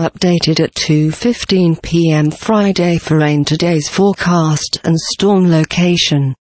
Updated at 2.15 p.m. Friday for rain today's forecast and storm location.